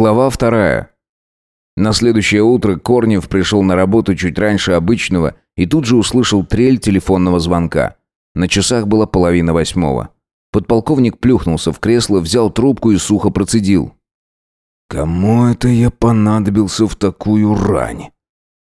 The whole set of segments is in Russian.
Глава вторая. На следующее утро Корнев пришел на работу чуть раньше обычного и тут же услышал трель телефонного звонка. На часах было половина восьмого. Подполковник плюхнулся в кресло, взял трубку и сухо процедил. «Кому это я понадобился в такую рань?»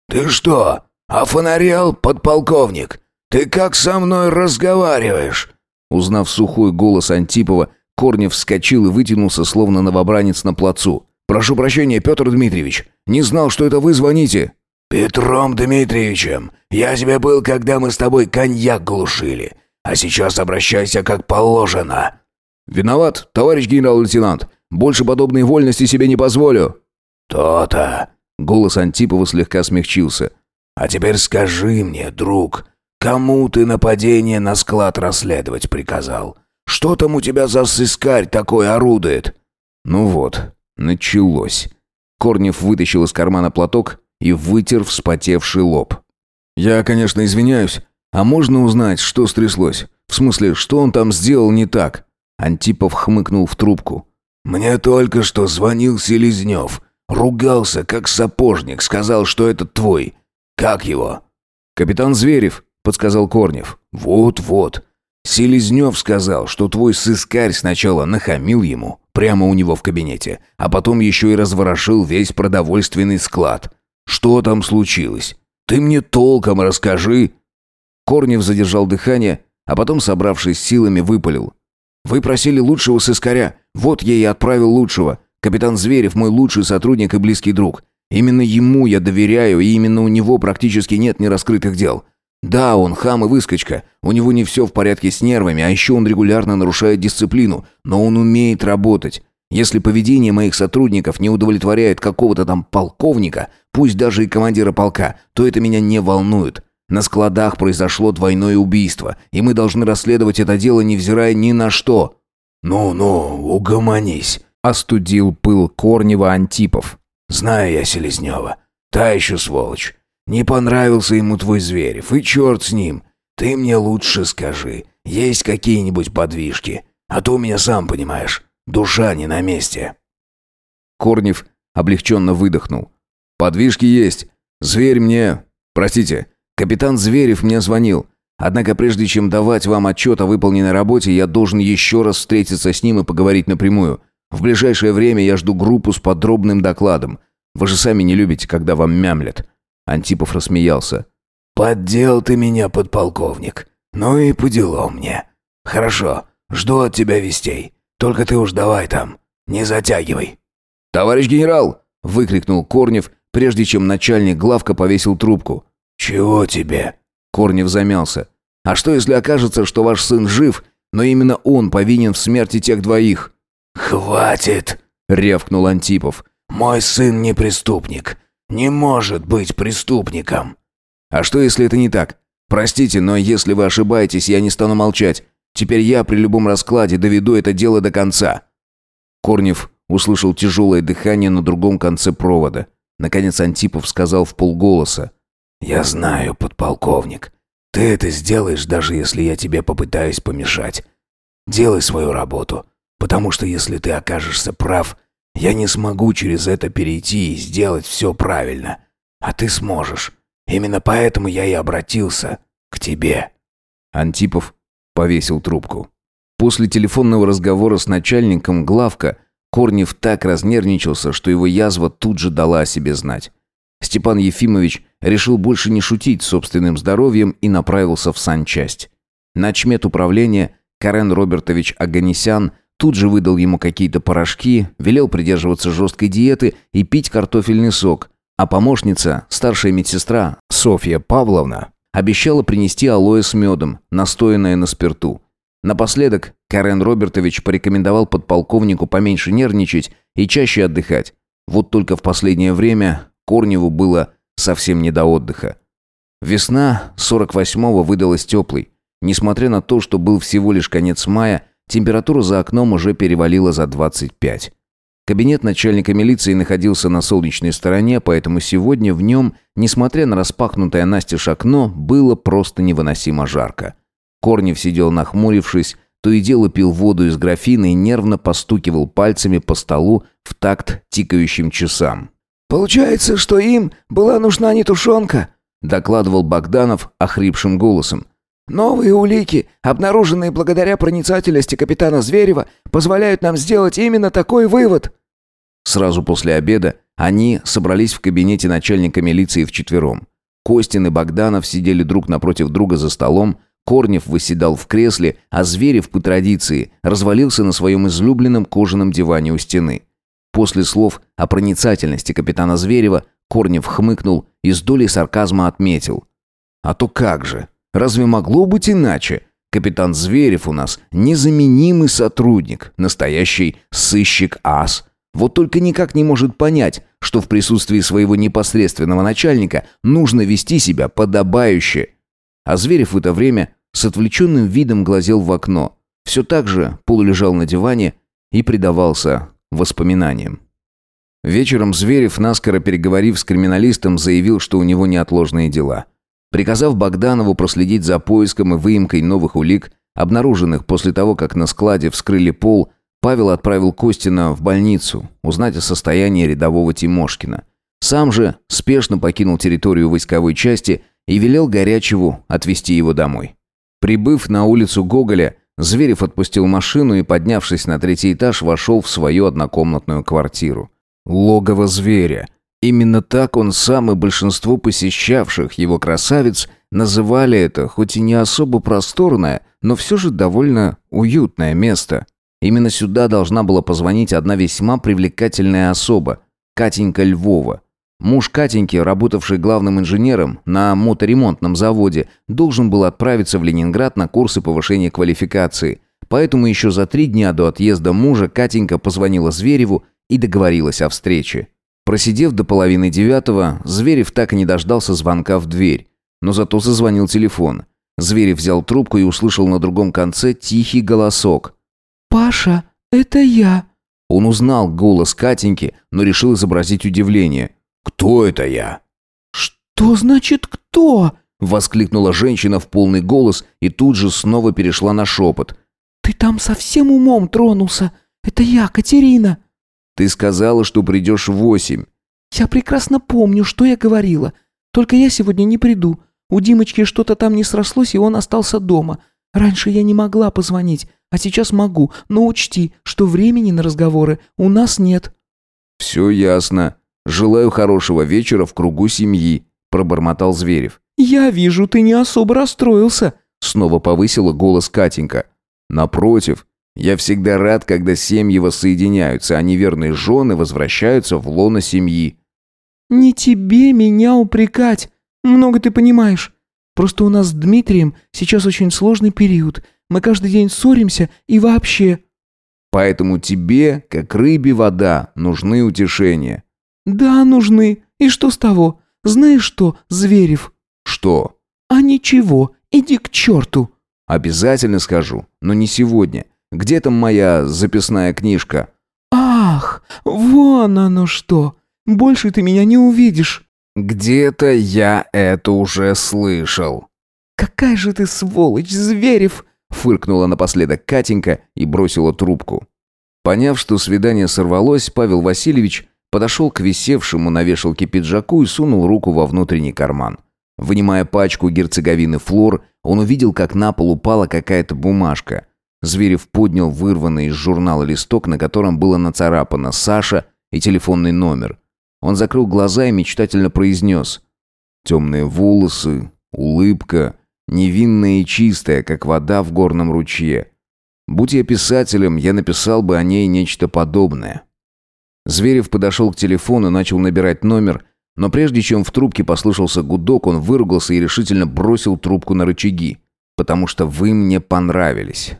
«Ты что, офонарел, подполковник? Ты как со мной разговариваешь?» Узнав сухой голос Антипова, Корнев вскочил и вытянулся, словно новобранец на плацу. «Прошу прощения, Петр Дмитриевич. Не знал, что это вы звоните». «Петром Дмитриевичем. Я тебе был, когда мы с тобой коньяк глушили. А сейчас обращайся как положено». «Виноват, товарищ генерал-лейтенант. Больше подобной вольности себе не позволю». «То-то». Голос Антипова слегка смягчился. «А теперь скажи мне, друг, кому ты нападение на склад расследовать приказал? Что там у тебя за сыскарь такой орудует?» «Ну вот, Началось. Корнев вытащил из кармана платок и вытер вспотевший лоб. «Я, конечно, извиняюсь. А можно узнать, что стряслось? В смысле, что он там сделал не так?» Антипов хмыкнул в трубку. «Мне только что звонил Селезнев. Ругался, как сапожник, сказал, что это твой. Как его?» «Капитан Зверев», — подсказал Корнев. «Вот-вот. Селезнев сказал, что твой сыскарь сначала нахамил ему, Прямо у него в кабинете. А потом еще и разворошил весь продовольственный склад. Что там случилось? Ты мне толком расскажи. Корнев задержал дыхание, а потом, собравшись силами, выпалил. «Вы просили лучшего сыскаря. Вот я и отправил лучшего. Капитан Зверев мой лучший сотрудник и близкий друг. Именно ему я доверяю, и именно у него практически нет нераскрытых дел. Да, он хам и выскочка. У него не все в порядке с нервами, а еще он регулярно нарушает дисциплину. Но он умеет работать. Если поведение моих сотрудников не удовлетворяет какого-то там полковника, пусть даже и командира полка, то это меня не волнует. На складах произошло двойное убийство, и мы должны расследовать это дело, невзирая ни на что». «Ну-ну, угомонись», — остудил пыл Корнева Антипов. «Знаю я Селезнева. Та еще сволочь. Не понравился ему твой Зверев, и черт с ним. Ты мне лучше скажи, есть какие-нибудь подвижки? А то у меня, сам понимаешь, душа не на месте». Корнев облегченно выдохнул. «Подвижки есть. Зверь мне... Простите, капитан Зверев мне звонил. Однако прежде чем давать вам отчет о выполненной работе, я должен еще раз встретиться с ним и поговорить напрямую. В ближайшее время я жду группу с подробным докладом. Вы же сами не любите, когда вам мямлят. Антипов рассмеялся. «Поддел ты меня, подполковник. Ну и по делам мне. Хорошо, жду от тебя вестей. Только ты уж давай там, не затягивай». «Товарищ генерал!» — выкрикнул Корнев, прежде чем начальник главка повесил трубку. «Чего тебе?» Корнев замялся. «А что, если окажется, что ваш сын жив, но именно он повинен в смерти тех двоих?» «Хватит!» — рявкнул Антипов. «Мой сын не преступник не может быть преступником. А что, если это не так? Простите, но если вы ошибаетесь, я не стану молчать. Теперь я при любом раскладе доведу это дело до конца. Корнев услышал тяжелое дыхание на другом конце провода. Наконец Антипов сказал в полголоса. «Я знаю, подполковник. Ты это сделаешь, даже если я тебе попытаюсь помешать. Делай свою работу, потому что если ты окажешься прав, я не смогу через это перейти и сделать все правильно. А ты сможешь. Именно поэтому я и обратился к тебе». Антипов повесил трубку. После телефонного разговора с начальником главка Корнев так разнервничался, что его язва тут же дала о себе знать. Степан Ефимович решил больше не шутить собственным здоровьем и направился в санчасть. Начмет управления Карен Робертович Аганесян – Тут же выдал ему какие-то порошки, велел придерживаться жесткой диеты и пить картофельный сок. А помощница, старшая медсестра Софья Павловна, обещала принести алоэ с медом, настоянное на спирту. Напоследок Карен Робертович порекомендовал подполковнику поменьше нервничать и чаще отдыхать. Вот только в последнее время Корневу было совсем не до отдыха. Весна 48-го выдалась теплой. Несмотря на то, что был всего лишь конец мая, Температура за окном уже перевалила за 25. Кабинет начальника милиции находился на солнечной стороне, поэтому сегодня в нем, несмотря на распахнутое настежь окно, было просто невыносимо жарко. Корнев сидел нахмурившись, то и дело пил воду из графина и нервно постукивал пальцами по столу в такт тикающим часам. «Получается, что им была нужна не тушенка», докладывал Богданов охрипшим голосом. «Новые улики, обнаруженные благодаря проницательности капитана Зверева, позволяют нам сделать именно такой вывод». Сразу после обеда они собрались в кабинете начальника милиции вчетвером. Костин и Богданов сидели друг напротив друга за столом, Корнев выседал в кресле, а Зверев, по традиции, развалился на своем излюбленном кожаном диване у стены. После слов о проницательности капитана Зверева Корнев хмыкнул и с долей сарказма отметил. «А то как же? Разве могло быть иначе? Капитан Зверев у нас незаменимый сотрудник, настоящий сыщик-ас. Вот только никак не может понять, что в присутствии своего непосредственного начальника нужно вести себя подобающе. А Зверев в это время с отвлеченным видом глазел в окно, все так же полулежал на диване и предавался воспоминаниям. Вечером Зверев, наскоро переговорив с криминалистом, заявил, что у него неотложные дела. Приказав Богданову проследить за поиском и выемкой новых улик, обнаруженных после того, как на складе вскрыли пол, Павел отправил Костина в больницу узнать о состоянии рядового Тимошкина. Сам же спешно покинул территорию войсковой части и велел Горячеву отвезти его домой. Прибыв на улицу Гоголя, Зверев отпустил машину и, поднявшись на третий этаж, вошел в свою однокомнатную квартиру. Логово зверя. Именно так он сам и большинство посещавших его красавиц называли это, хоть и не особо просторное, но все же довольно уютное место. Именно сюда должна была позвонить одна весьма привлекательная особа – Катенька Львова. Муж Катеньки, работавший главным инженером на моторемонтном заводе, должен был отправиться в Ленинград на курсы повышения квалификации. Поэтому еще за три дня до отъезда мужа Катенька позвонила Звереву и договорилась о встрече. Просидев до половины девятого, Зверев так и не дождался звонка в дверь. Но зато зазвонил телефон. Зверев взял трубку и услышал на другом конце тихий голосок. «Паша, это я». Он узнал голос Катеньки, но решил изобразить удивление. «Кто это я?» «Что значит «кто»?» Воскликнула женщина в полный голос и тут же снова перешла на шепот. «Ты там совсем умом тронулся. Это я, Катерина». «Ты сказала, что придешь в восемь». «Я прекрасно помню, что я говорила. Только я сегодня не приду. У Димочки что-то там не срослось, и он остался дома. Раньше я не могла позвонить, а сейчас могу, но учти, что времени на разговоры у нас нет». «Все ясно. Желаю хорошего вечера в кругу семьи», – пробормотал Зверев. «Я вижу, ты не особо расстроился», – снова повысила голос Катенька. «Напротив, я всегда рад, когда семьи воссоединяются, а неверные жены возвращаются в лоно семьи». «Не тебе меня упрекать. Много ты понимаешь. Просто у нас с Дмитрием сейчас очень сложный период. Мы каждый день ссоримся и вообще...» «Поэтому тебе, как рыбе вода, нужны утешения». «Да, нужны. И что с того? Знаешь что, Зверев?» «Что?» «А ничего. Иди к черту». «Обязательно скажу, но не сегодня. Где там моя записная книжка?» «Ах, вон оно что! Больше ты меня не увидишь!» «Где-то я это уже слышал». «Какая же ты сволочь, Зверев!» фыркнула напоследок Катенька и бросила трубку. Поняв, что свидание сорвалось, Павел Васильевич подошел к висевшему на вешалке пиджаку и сунул руку во внутренний карман. Вынимая пачку герцоговины флор, он увидел, как на пол упала какая-то бумажка. Зверев поднял вырванный из журнала листок, на котором было нацарапано «Саша» и телефонный номер. Он закрыл глаза и мечтательно произнес «Темные волосы, улыбка, невинная и чистая, как вода в горном ручье. Будь я писателем, я написал бы о ней нечто подобное». Зверев подошел к телефону начал набирать номер, но прежде чем в трубке послышался гудок, он выругался и решительно бросил трубку на рычаги. «Потому что вы мне понравились».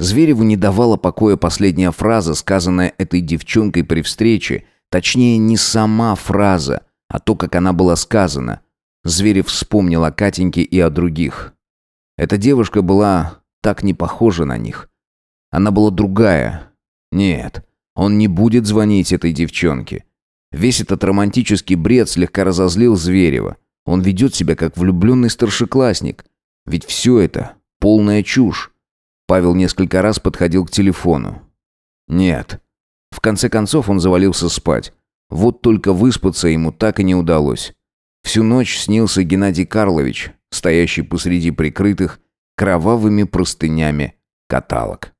Звереву не давала покоя последняя фраза, сказанная этой девчонкой при встрече. Точнее, не сама фраза, а то, как она была сказана. Зверев вспомнил о Катеньке и о других. Эта девушка была так не похожа на них. Она была другая. Нет, он не будет звонить этой девчонке. Весь этот романтический бред слегка разозлил Зверева. Он ведет себя как влюбленный старшеклассник. Ведь все это полная чушь. Павел несколько раз подходил к телефону. Нет, В конце концов он завалился спать. Вот только выспаться ему так и не удалось. Всю ночь снился Геннадий Карлович, стоящий посреди прикрытых кровавыми простынями каталог.